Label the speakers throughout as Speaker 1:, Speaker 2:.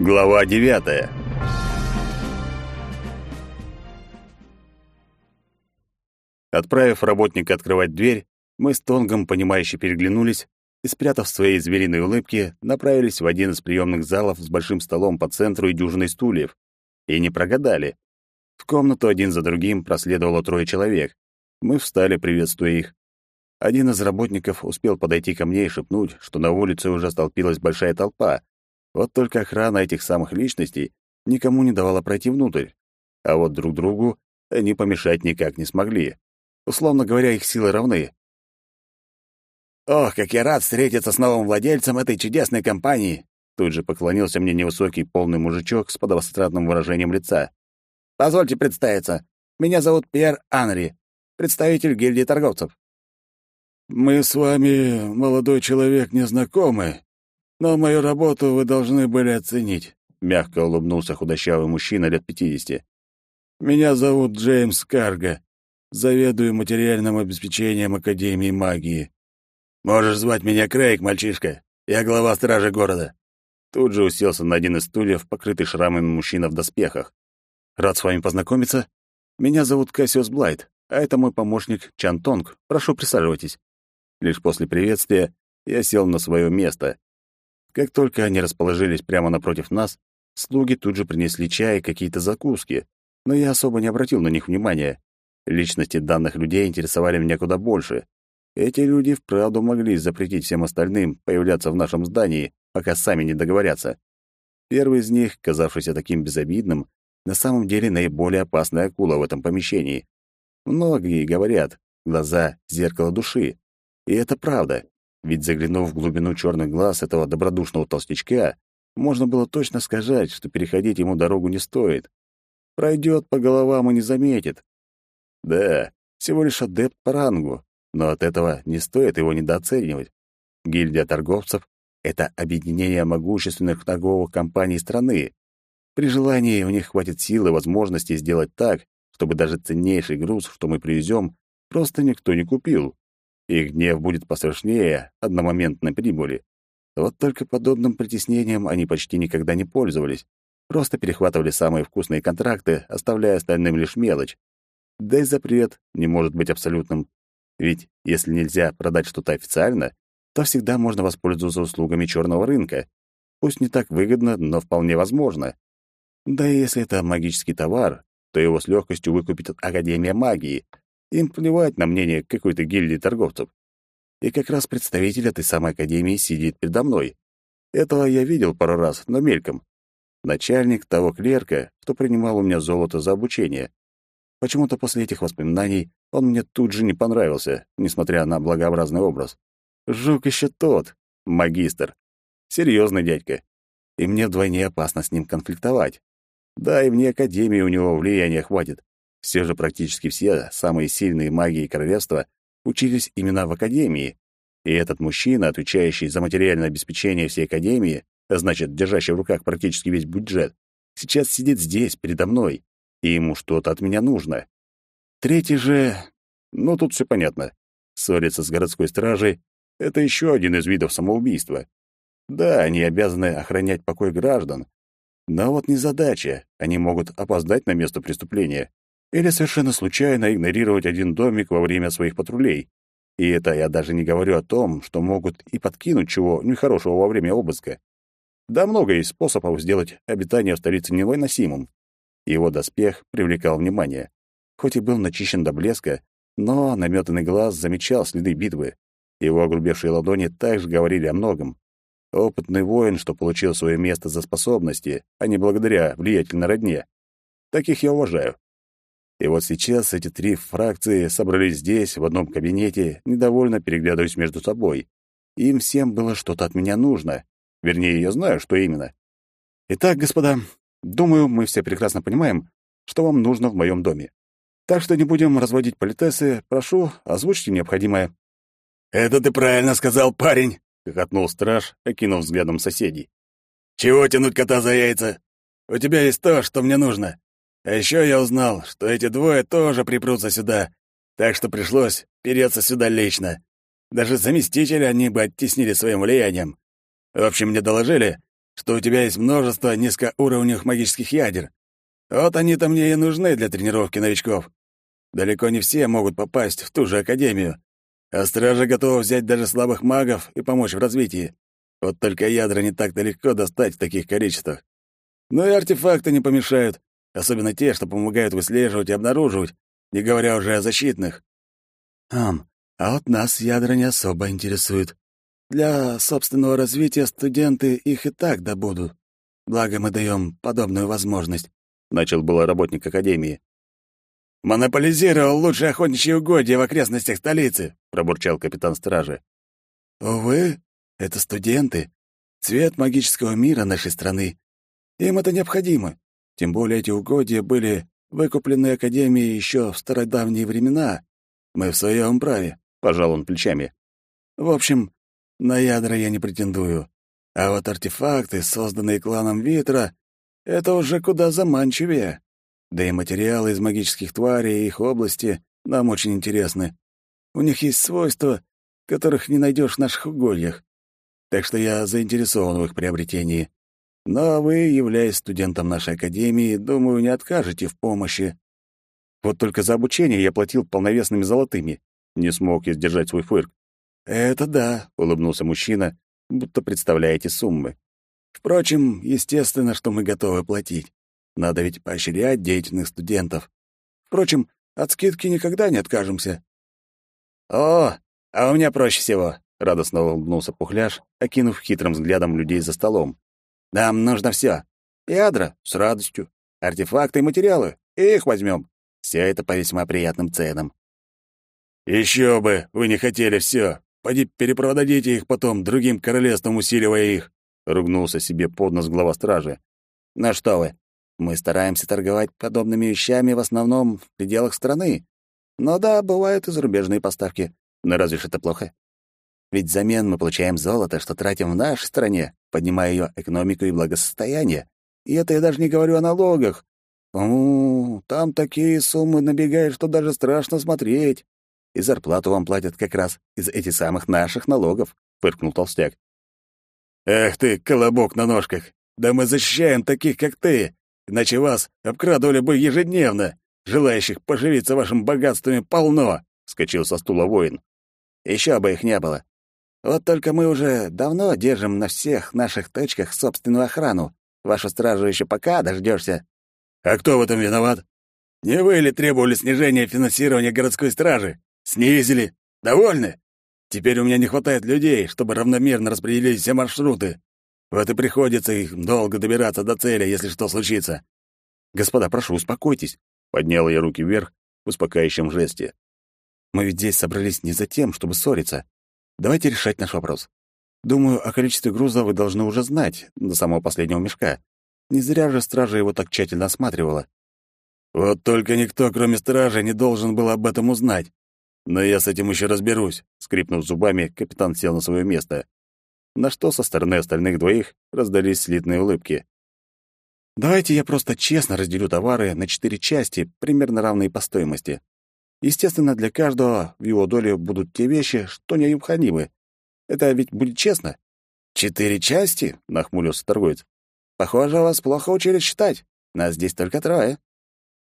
Speaker 1: Глава девятая. Отправив работника открывать дверь, мы с Тонгом, понимающе переглянулись и, спрятав свои звериные улыбки, направились в один из приемных залов с большим столом по центру и дюжиной стульев. И не прогадали. В комнату один за другим проследовало трое человек. Мы встали, приветствуя их. Один из работников успел подойти ко мне и шепнуть, что на улице уже столпилась большая толпа. Вот только охрана этих самых личностей никому не давала пройти внутрь. А вот друг другу они помешать никак не смогли. Условно говоря, их силы равны.
Speaker 2: «Ох, как я рад встретиться с новым владельцем этой чудесной компании!» Тут же поклонился мне невысокий полный мужичок с подобострастным выражением лица. «Позвольте представиться. Меня зовут Пьер Анри, представитель гильдии торговцев.
Speaker 3: «Мы с вами, молодой человек, не знакомы, но мою работу вы должны были оценить», — мягко улыбнулся худощавый мужчина лет пятидесяти. «Меня зовут Джеймс Карга, заведую материальным обеспечением Академии магии».
Speaker 2: «Можешь звать меня Крейг, мальчишка. Я глава стражи города».
Speaker 1: Тут же уселся на один из стульев, покрытый шрамами мужчина в доспехах. «Рад с вами познакомиться. Меня зовут Кассиус Блайт, а это мой помощник Чан Тонг. Прошу, присаживайтесь». Лишь после приветствия я сел на свое место. Как только они расположились прямо напротив нас, слуги тут же принесли чай и какие-то закуски, но я особо не обратил на них внимания. Личности данных людей интересовали меня куда больше. Эти люди вправду могли запретить всем остальным появляться в нашем здании, пока сами не договорятся. Первый из них, казавшийся таким безобидным, на самом деле наиболее опасная акула в этом помещении. Многие говорят, глаза — зеркало души. И это правда, ведь заглянув в глубину черных глаз этого добродушного толстячка, можно было точно сказать, что переходить ему дорогу не стоит. Пройдет по головам и не заметит. Да, всего лишь адепт по рангу, но от этого не стоит его недооценивать. Гильдия торговцев — это объединение могущественных торговых компаний страны. При желании у них хватит силы и возможности сделать так, чтобы даже ценнейший груз, что мы привезем, просто никто не купил. Их гнев будет пострашнее одномоментной прибыли. Вот только подобным притеснением они почти никогда не пользовались. Просто перехватывали самые вкусные контракты, оставляя остальным лишь мелочь. Да и запрет не может быть абсолютным. Ведь если нельзя продать что-то официально, то всегда можно воспользоваться услугами черного рынка. Пусть не так выгодно, но вполне возможно. Да и если это магический товар, то его с легкостью выкупит Академия магии — им плевать на мнение какой-то гильдии торговцев. И как раз представитель этой самой академии сидит передо мной. Этого я видел пару раз, но мельком. Начальник того клерка, кто принимал у меня золото за обучение. Почему-то после этих воспоминаний он мне тут же не понравился, несмотря на благообразный образ. Жук еще тот, магистр. Серьезный дядька. И мне вдвойне опасно с ним конфликтовать. Да, и вне академии у него влияния хватит. Все же практически все самые сильные маги королевства учились именно в академии, и этот мужчина, отвечающий за материальное обеспечение всей академии, а значит, держащий в руках практически весь бюджет, сейчас сидит здесь, передо мной, и ему что-то от меня нужно. Третий же... Ну, тут все понятно. Ссориться с городской стражей — это еще один из видов самоубийства. Да, они обязаны охранять покой граждан, но вот не задача, они могут опоздать на место преступления или совершенно случайно игнорировать один домик во время своих патрулей. И это я даже не говорю о том, что могут и подкинуть чего нехорошего во время обыска. Да много есть способов сделать обитание в столице невыносимым. Его доспех привлекал внимание. Хоть и был начищен до блеска, но наметанный глаз замечал следы битвы. Его огрубевшие ладони также говорили о многом. Опытный воин, что получил свое место за способности, а не благодаря влиятельной родне. Таких я уважаю. И вот сейчас эти три фракции собрались здесь, в одном кабинете, недовольно переглядываясь между собой. Им всем было что-то от меня нужно. Вернее, я знаю, что именно. Итак, господа, думаю, мы все прекрасно понимаем, что вам нужно в моем доме. Так что не будем разводить политесы. Прошу, озвучьте необходимое.
Speaker 2: «Это ты правильно сказал, парень!»
Speaker 1: — хохотнул страж, окинув взглядом соседей.
Speaker 2: «Чего тянуть кота за яйца? У тебя есть то, что мне нужно. А еще я узнал, что эти двое тоже припрутся сюда, так что пришлось переться сюда лично. Даже заместителя они бы оттеснили своим влиянием. В общем, мне доложили,
Speaker 3: что у тебя есть множество низкоуровневых магических ядер. Вот они-то мне и нужны для тренировки новичков. Далеко не все могут попасть в ту же академию, а стража готова взять даже слабых магов и помочь в развитии. Вот только ядра не так-то легко достать в таких количествах. Но и артефакты не помешают, особенно те, что помогают выслеживать и обнаруживать, не говоря уже о защитных. Ам, а вот нас ядра не особо интересуют. Для собственного развития студенты их и так добудут. Благо мы даем подобную возможность, — начал было работник Академии. «Монополизировал лучшие охотничьи угодья в окрестностях столицы», — пробурчал капитан стражи. «Увы, это студенты, цвет магического мира нашей страны. Им это необходимо. Тем более эти угодья были выкуплены Академией еще в стародавние времена. Мы в своем праве», — пожал он плечами. «В общем, на ядра я не претендую. А вот артефакты, созданные кланом Витра, это уже куда заманчивее. Да и материалы из магических тварей и их области нам очень интересны. У них есть свойства, которых не найдешь в наших угольях. Так что я заинтересован в их приобретении. Но вы, являясь студентом нашей академии, думаю, не откажете в помощи. Вот только за обучение я платил полновесными золотыми. Не смог я сдержать свой фырк. «Это да», — улыбнулся мужчина, будто представляя эти суммы. «Впрочем, естественно, что мы готовы платить. Надо ведь поощрять деятельных студентов. Впрочем, от скидки никогда не откажемся».
Speaker 2: «О, а у меня проще всего», — радостно улыбнулся Пухляш, окинув хитрым взглядом людей за столом. «Нам нужно все. Ядра — с радостью. Артефакты и материалы — их возьмем. Все это по весьма приятным ценам».
Speaker 3: «Еще бы! Вы не хотели все. Поди перепродадите их потом другим королевствам, усиливая их», — ругнулся себе под нос глава стражи.
Speaker 2: «Ну что вы, мы стараемся торговать подобными вещами в основном в пределах страны. Но да, бывают и зарубежные поставки. Но разве ж это плохо? Ведь взамен мы получаем золото, что тратим в нашей стране, поднимая ее экономику и благосостояние. И это я даже не говорю о налогах. О, там такие суммы набегают, что даже страшно смотреть и зарплату вам платят как раз из этих самых наших налогов», — фыркнул толстяк.
Speaker 3: «Эх ты, колобок на ножках! Да мы защищаем таких, как ты, иначе вас обкрадывали бы ежедневно. Желающих поживиться вашим богатствами полно!» — скочил со стула воин.
Speaker 2: «Еще бы их не было. Вот только мы уже давно держим на всех наших точках собственную охрану. Вашу стражу еще пока дождешься.
Speaker 3: «А кто в этом виноват? Не вы ли требовали снижения финансирования городской стражи? Снизили. Довольны? Теперь у меня не хватает людей, чтобы равномерно распределить все маршруты. Вот и приходится их долго добираться до цели, если что случится.
Speaker 1: Господа, прошу, успокойтесь. Поднял я руки вверх в успокаивающем жесте. Мы ведь здесь собрались не за тем, чтобы ссориться. Давайте решать наш вопрос. Думаю, о количестве груза вы должны уже знать, до самого последнего мешка. Не зря же стража его так тщательно осматривала.
Speaker 3: Вот только никто, кроме стражи, не должен был об этом узнать. Но я с этим еще разберусь, скрипнув зубами, капитан сел на свое место. На что со стороны остальных двоих раздались слитные улыбки.
Speaker 1: Давайте я просто честно разделю товары на четыре части, примерно равные по стоимости. Естественно, для каждого в его доле будут те вещи, что необходимы. Это ведь будет честно.
Speaker 2: «Четыре части?» — нахмурился торговец. «Похоже, вас плохо учили считать. Нас здесь только трое».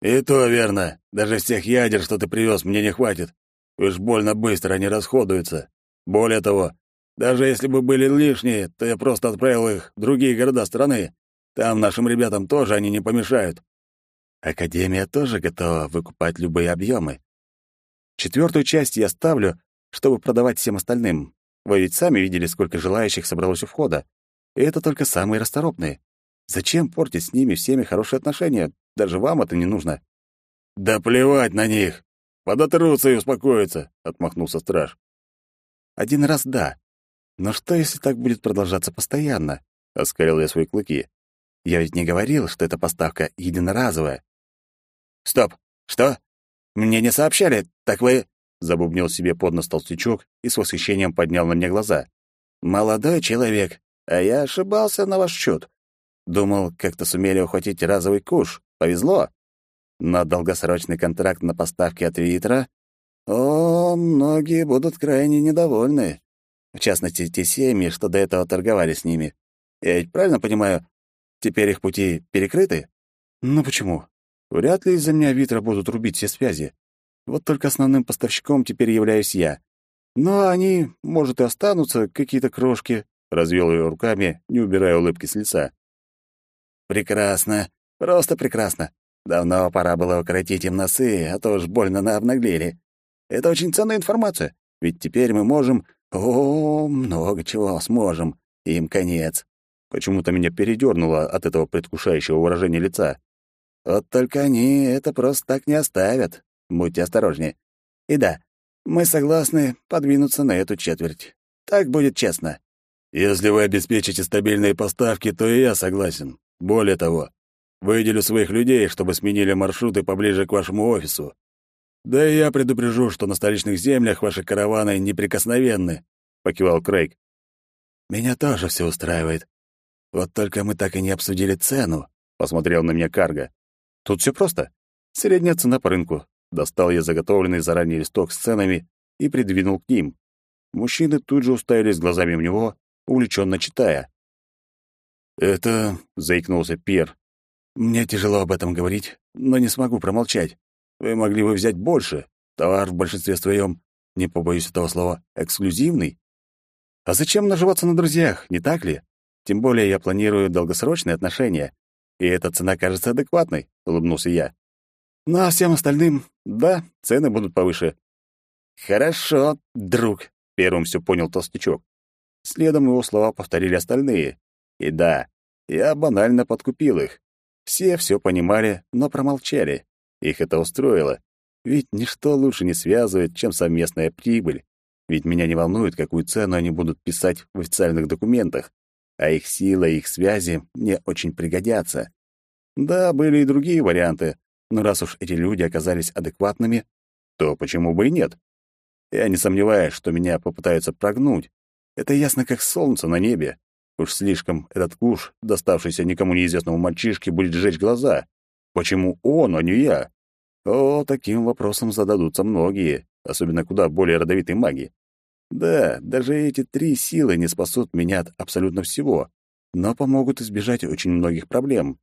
Speaker 3: «И то верно. Даже всех ядер, что ты привез, мне не хватит. Уж больно быстро они расходуются. Более того, даже если бы были лишние, то я просто отправил их в другие города страны. Там нашим ребятам тоже они не помешают.
Speaker 1: Академия тоже готова выкупать любые объемы. Четвертую часть я ставлю, чтобы продавать всем остальным. Вы ведь сами видели, сколько желающих собралось у входа. И это только самые расторопные. Зачем портить с ними всеми хорошие отношения? Даже вам это не нужно.
Speaker 3: Да плевать на них. Подотрутся и успокоятся, отмахнулся страж.
Speaker 1: Один раз да. Но что, если так будет продолжаться постоянно? Оскалил я свои клыки. Я ведь не говорил, что эта поставка единоразовая.
Speaker 2: Стоп. Что? Мне не сообщали. Так вы
Speaker 1: забубнил себе под нос толстячок и с восхищением поднял на меня глаза.
Speaker 2: Молодой человек, а я ошибался на ваш счет. Думал, как-то сумели ухватить разовый куш. Повезло. Но долгосрочный контракт на поставки от Витра... О, многие будут крайне недовольны. В частности, те семьи, что до этого торговали с ними. Я ведь правильно понимаю, теперь их пути перекрыты?
Speaker 1: Ну почему? Вряд ли из-за меня Витра будут рубить все связи. Вот только основным поставщиком теперь являюсь я. Но они, может, и останутся, какие-то крошки, — развел ее руками, не убирая улыбки с лица.
Speaker 2: «Прекрасно. Просто прекрасно. Давно пора было укоротить им носы, а то уж больно на обнаглели. Это очень ценная информация, ведь теперь мы можем... О, много чего сможем. Им конец».
Speaker 1: Почему-то меня передернуло от этого предвкушающего выражения лица.
Speaker 2: «Вот только они это просто так не оставят. Будьте осторожнее. И да, мы согласны подвинуться на эту четверть. Так будет честно.
Speaker 3: Если вы обеспечите стабильные поставки, то и я согласен. Более того, выделю своих людей, чтобы сменили маршруты поближе к вашему офису. Да и я предупрежу, что на столичных землях ваши караваны неприкосновенны, покивал Крейг.
Speaker 2: Меня тоже все устраивает. Вот только мы так и не обсудили цену, посмотрел на меня Карга.
Speaker 1: Тут все просто. Средняя цена по рынку. Достал я заготовленный заранее листок с ценами и придвинул к ним. Мужчины тут же уставились глазами в него, увлеченно читая.
Speaker 3: «Это...» — заикнулся Пьер. «Мне тяжело об этом говорить, но не смогу промолчать. Вы могли бы взять больше. Товар в большинстве своем, не побоюсь этого слова, эксклюзивный.
Speaker 1: А зачем наживаться на друзьях, не так ли? Тем более я планирую долгосрочные отношения, и эта цена кажется адекватной», — улыбнулся я. «Ну а всем остальным, да, цены будут повыше».
Speaker 2: «Хорошо, друг», — первым все понял толстячок.
Speaker 1: Следом его слова повторили остальные. И да, я банально подкупил их. Все все понимали, но промолчали. Их это устроило. Ведь ничто лучше не связывает, чем совместная прибыль. Ведь меня не волнует, какую цену они будут писать в официальных документах. А их сила и их связи мне очень пригодятся. Да, были и другие варианты, но раз уж эти люди оказались адекватными, то почему бы и нет? Я не сомневаюсь, что меня попытаются прогнуть, это ясно, как солнце на небе. Уж слишком этот куш, доставшийся никому неизвестному мальчишке, будет сжечь глаза. Почему он, а не я? О, таким вопросом зададутся многие, особенно куда более родовитые маги. Да, даже эти три силы не спасут меня от абсолютно всего, но помогут избежать очень многих проблем.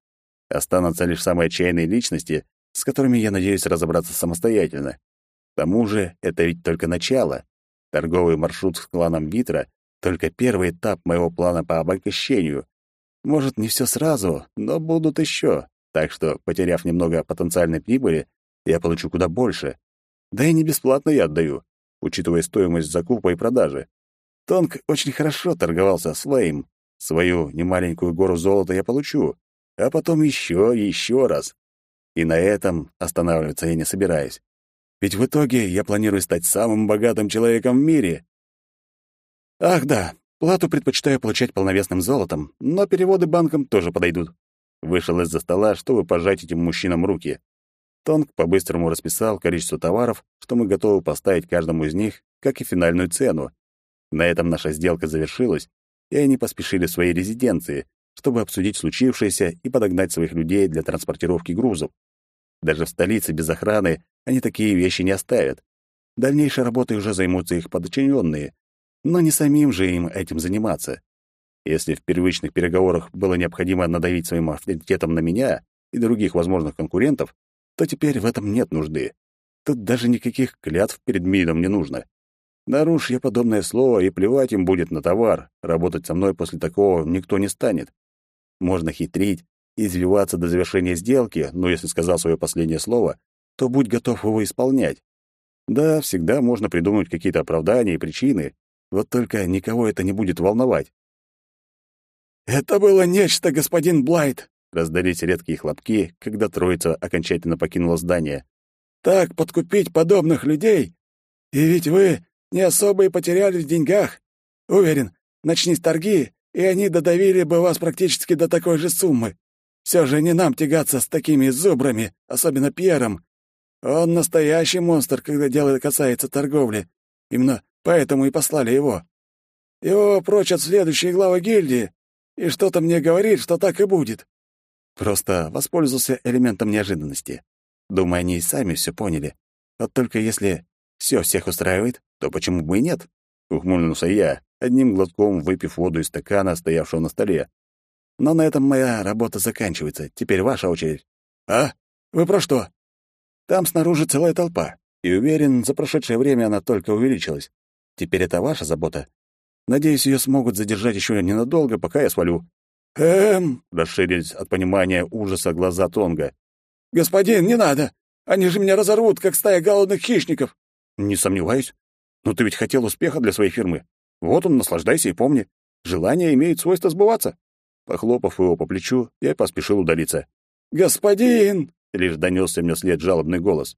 Speaker 1: Останутся лишь самые отчаянные личности, с которыми я надеюсь разобраться самостоятельно. К тому же это ведь только начало. Торговый маршрут с кланом Витра только первый этап моего плана по обогащению. Может, не все сразу, но будут еще. Так что, потеряв немного потенциальной прибыли, я получу куда больше. Да и не бесплатно я отдаю, учитывая стоимость закупа и продажи. Тонг очень хорошо торговался своим. Свою немаленькую гору золота я получу, а потом еще и еще раз. И на этом останавливаться я не собираюсь. Ведь в итоге я планирую стать самым богатым человеком в мире. Ах да, плату предпочитаю получать полновесным золотом, но переводы банкам тоже подойдут. Вышел из-за стола, чтобы пожать этим мужчинам руки. Тонг по-быстрому расписал количество товаров, что мы готовы поставить каждому из них, как и финальную цену. На этом наша сделка завершилась, и они поспешили в своей резиденции, чтобы обсудить случившееся и подогнать своих людей для транспортировки грузов. Даже в столице без охраны они такие вещи не оставят. Дальнейшей работой уже займутся их подчиненные, но не самим же им этим заниматься. Если в первичных переговорах было необходимо надавить своим авторитетом на меня и других возможных конкурентов, то теперь в этом нет нужды. Тут даже никаких клятв перед МИДом не нужно. Нарушь я подобное слово, и плевать им будет на товар. Работать со мной после такого никто не станет. Можно хитрить извиваться до завершения сделки, но если сказал свое последнее слово, то будь готов его исполнять. Да, всегда можно придумать какие-то оправдания и причины, вот только никого это не будет волновать.
Speaker 3: «Это было нечто, господин Блайт!» — раздались редкие хлопки, когда троица окончательно покинула здание. «Так подкупить подобных людей? И ведь вы не особо и потеряли в деньгах. Уверен, начнись торги, и они додавили бы вас практически до такой же суммы. Все же не нам тягаться с такими зубрами, особенно Пьером. Он настоящий монстр, когда дело касается торговли. Именно поэтому и послали его. Его прочат следующие главы гильдии, и что-то мне говорит, что так и будет.
Speaker 1: Просто воспользовался элементом неожиданности. Думаю, они и сами все поняли. Вот только если все всех устраивает, то почему бы и нет? Ухмыльнулся я, одним глотком выпив воду из стакана, стоявшего на столе. Но на этом моя работа заканчивается. Теперь ваша очередь.
Speaker 3: А? Вы про что?
Speaker 1: Там снаружи целая толпа, и уверен, за прошедшее время она только увеличилась. Теперь это ваша забота. Надеюсь, ее смогут задержать еще ненадолго, пока я свалю.
Speaker 3: Эм,
Speaker 1: расширились от понимания ужаса глаза Тонга.
Speaker 3: Господин, не надо. Они же меня разорвут, как стая голодных хищников.
Speaker 1: Не сомневаюсь. Но ты ведь хотел успеха для своей фирмы. Вот он, наслаждайся и помни. Желание имеет свойство сбываться. Похлопав его по плечу, я поспешил удалиться.
Speaker 3: «Господин!»
Speaker 1: — лишь донесся мне вслед жалобный голос.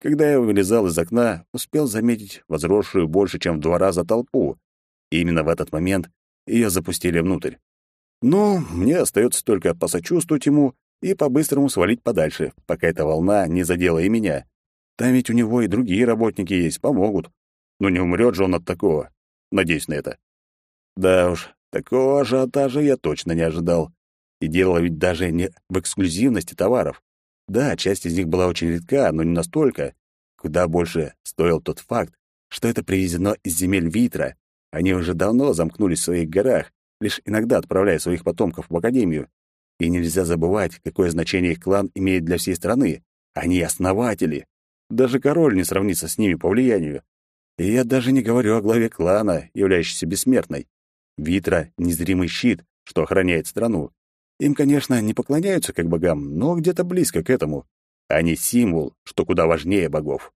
Speaker 1: Когда я вылезал из окна, успел заметить возросшую больше, чем в два раза толпу. И именно в этот момент ее запустили внутрь. Ну, мне остается только посочувствовать ему и по-быстрому свалить подальше, пока эта волна не задела и меня. Там ведь у него и другие работники есть, помогут. Но не умрет же он от такого. Надеюсь на это. Да уж, такого ажиотажа я точно не ожидал. И дело ведь даже не в эксклюзивности товаров. Да, часть из них была очень редка, но не настолько. Куда больше стоил тот факт, что это привезено из земель Витра. Они уже давно замкнулись в своих горах, лишь иногда отправляя своих потомков в академию. И нельзя забывать, какое значение их клан имеет для всей страны. Они основатели. Даже король не сравнится с ними по влиянию. И я даже не говорю о главе клана, являющейся бессмертной. Витра — незримый щит, что охраняет страну. Им, конечно, не поклоняются как богам, но где-то близко к этому. Они символ, что куда важнее богов.